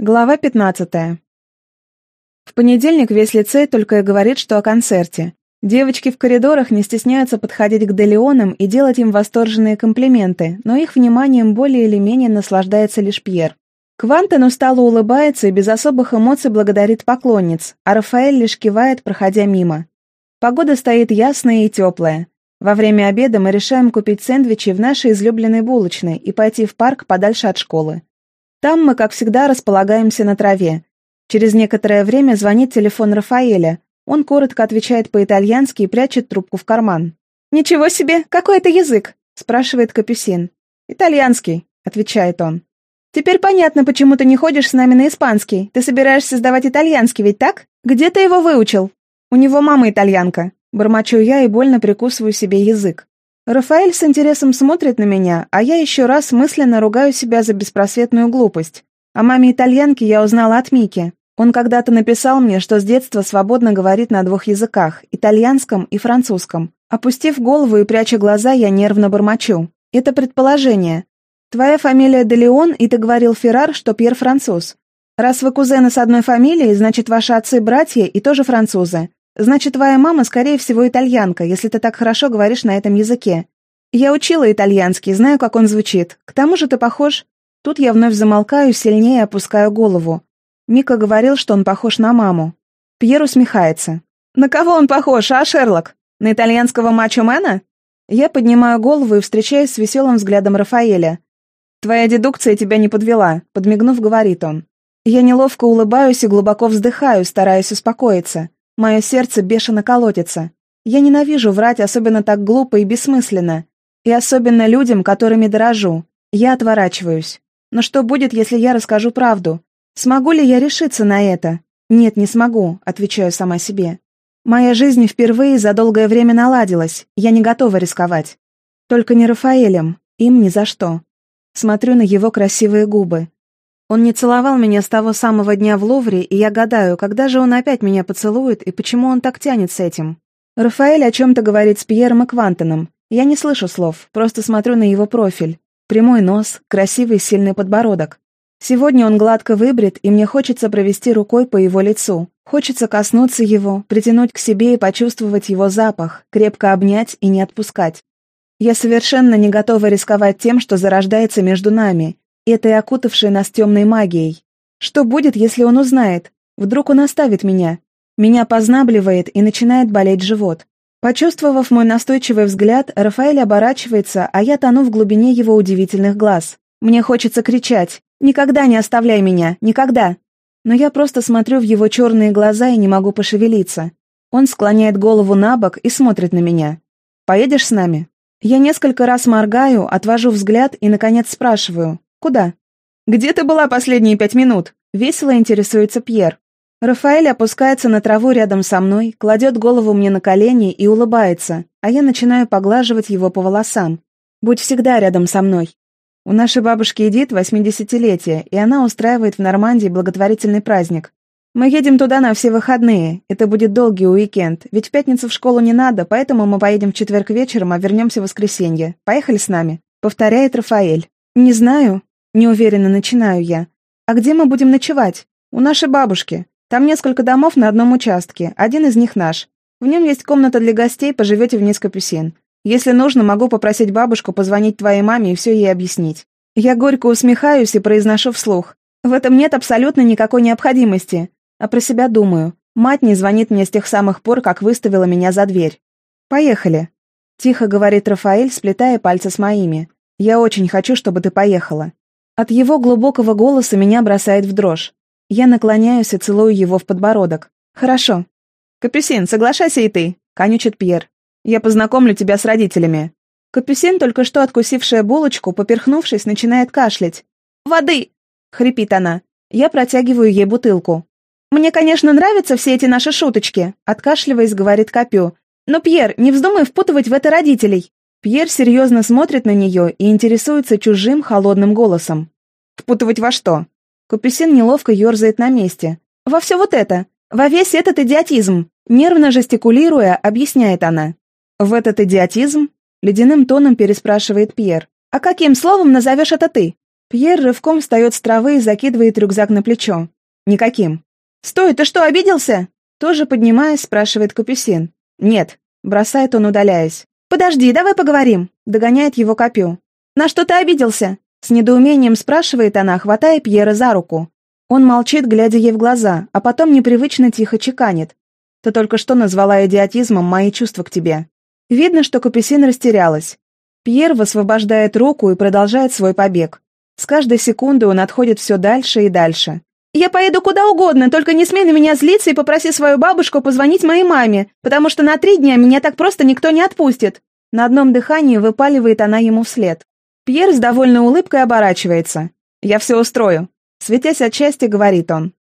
Глава 15. В понедельник весь лицей только и говорит, что о концерте. Девочки в коридорах не стесняются подходить к Делеонам и делать им восторженные комплименты, но их вниманием более или менее наслаждается лишь Пьер. Квантон устало улыбается и без особых эмоций благодарит поклонниц, а Рафаэль лишь кивает, проходя мимо. Погода стоит ясная и теплая. Во время обеда мы решаем купить сэндвичи в нашей излюбленной булочной и пойти в парк подальше от школы. Там мы, как всегда, располагаемся на траве. Через некоторое время звонит телефон Рафаэля. Он коротко отвечает по-итальянски и прячет трубку в карман. «Ничего себе! Какой это язык?» – спрашивает Капюсин. «Итальянский», – отвечает он. «Теперь понятно, почему ты не ходишь с нами на испанский. Ты собираешься сдавать итальянский, ведь так? Где ты его выучил?» «У него мама итальянка». Бормочу я и больно прикусываю себе язык. Рафаэль с интересом смотрит на меня, а я еще раз мысленно ругаю себя за беспросветную глупость. О маме итальянки я узнала от Мики. Он когда-то написал мне, что с детства свободно говорит на двух языках – итальянском и французском. Опустив голову и пряча глаза, я нервно бормочу. Это предположение. Твоя фамилия Делеон, и ты говорил Феррар, что Пьер француз. Раз вы кузены с одной фамилией, значит, ваши отцы братья и тоже французы. Значит, твоя мама, скорее всего, итальянка, если ты так хорошо говоришь на этом языке. Я учила итальянский, знаю, как он звучит. К тому же ты похож...» Тут я вновь замолкаю, сильнее опускаю голову. Мика говорил, что он похож на маму. Пьер усмехается. «На кого он похож, а, Шерлок? На итальянского мачо-мена?» Я поднимаю голову и встречаюсь с веселым взглядом Рафаэля. «Твоя дедукция тебя не подвела», — подмигнув, говорит он. Я неловко улыбаюсь и глубоко вздыхаю, стараясь успокоиться. Мое сердце бешено колотится. Я ненавижу врать, особенно так глупо и бессмысленно. И особенно людям, которыми дорожу. Я отворачиваюсь. Но что будет, если я расскажу правду? Смогу ли я решиться на это? Нет, не смогу, отвечаю сама себе. Моя жизнь впервые за долгое время наладилась. Я не готова рисковать. Только не Рафаэлем. Им ни за что. Смотрю на его красивые губы. Он не целовал меня с того самого дня в Лувре, и я гадаю, когда же он опять меня поцелует и почему он так тянет с этим. Рафаэль о чем-то говорит с Пьером и Квантоном. Я не слышу слов, просто смотрю на его профиль. Прямой нос, красивый сильный подбородок. Сегодня он гладко выбрит, и мне хочется провести рукой по его лицу. Хочется коснуться его, притянуть к себе и почувствовать его запах, крепко обнять и не отпускать. Я совершенно не готова рисковать тем, что зарождается между нами, этой окутавшей нас темной магией. Что будет, если он узнает? Вдруг он оставит меня? Меня познабливает и начинает болеть живот. Почувствовав мой настойчивый взгляд, Рафаэль оборачивается, а я тону в глубине его удивительных глаз. Мне хочется кричать «Никогда не оставляй меня! Никогда!» Но я просто смотрю в его черные глаза и не могу пошевелиться. Он склоняет голову на бок и смотрит на меня. «Поедешь с нами?» Я несколько раз моргаю, отвожу взгляд и, наконец, спрашиваю «Куда?» «Где ты была последние пять минут?» — весело интересуется Пьер. Рафаэль опускается на траву рядом со мной, кладет голову мне на колени и улыбается, а я начинаю поглаживать его по волосам. «Будь всегда рядом со мной». У нашей бабушки Эдит 80-летие, и она устраивает в Нормандии благотворительный праздник. Мы едем туда на все выходные. Это будет долгий уикенд, ведь в пятницу в школу не надо, поэтому мы поедем в четверг вечером, а вернемся в воскресенье. Поехали с нами?» — повторяет Рафаэль. «Не знаю», Неуверенно начинаю я. «А где мы будем ночевать?» «У нашей бабушки. Там несколько домов на одном участке, один из них наш. В нем есть комната для гостей, поживете вниз Капюсин. Если нужно, могу попросить бабушку позвонить твоей маме и все ей объяснить». Я горько усмехаюсь и произношу вслух. В этом нет абсолютно никакой необходимости. А про себя думаю. Мать не звонит мне с тех самых пор, как выставила меня за дверь. «Поехали», — тихо говорит Рафаэль, сплетая пальцы с моими. «Я очень хочу, чтобы ты поехала». От его глубокого голоса меня бросает в дрожь. Я наклоняюсь и целую его в подбородок. «Хорошо». «Капюсин, соглашайся и ты», — конючит Пьер. «Я познакомлю тебя с родителями». Капюсин, только что откусившая булочку, поперхнувшись, начинает кашлять. «Воды!» — хрипит она. Я протягиваю ей бутылку. «Мне, конечно, нравятся все эти наши шуточки», — откашливаясь, говорит Копю. «Но, Пьер, не вздумай впутывать в это родителей. Пьер серьезно смотрит на нее и интересуется чужим холодным голосом. «Впутывать во что?» Капюсин неловко ерзает на месте. «Во все вот это! Во весь этот идиотизм!» Нервно жестикулируя, объясняет она. «В этот идиотизм?» Ледяным тоном переспрашивает Пьер. «А каким словом назовешь это ты?» Пьер рывком встает с травы и закидывает рюкзак на плечо. «Никаким». «Стой, ты что, обиделся?» Тоже поднимаясь, спрашивает Капюсин. «Нет», — бросает он, удаляясь. «Подожди, давай поговорим», — догоняет его Копю. «На что ты обиделся?» С недоумением спрашивает она, хватая Пьера за руку. Он молчит, глядя ей в глаза, а потом непривычно тихо чеканит. «Ты только что назвала идиотизмом мои чувства к тебе». Видно, что Капюсин растерялась. Пьер высвобождает руку и продолжает свой побег. С каждой секунды он отходит все дальше и дальше. «Я поеду куда угодно, только не смей на меня злиться и попроси свою бабушку позвонить моей маме, потому что на три дня меня так просто никто не отпустит». На одном дыхании выпаливает она ему вслед. Пьер с довольной улыбкой оборачивается. «Я все устрою», — светясь от счастья, говорит он.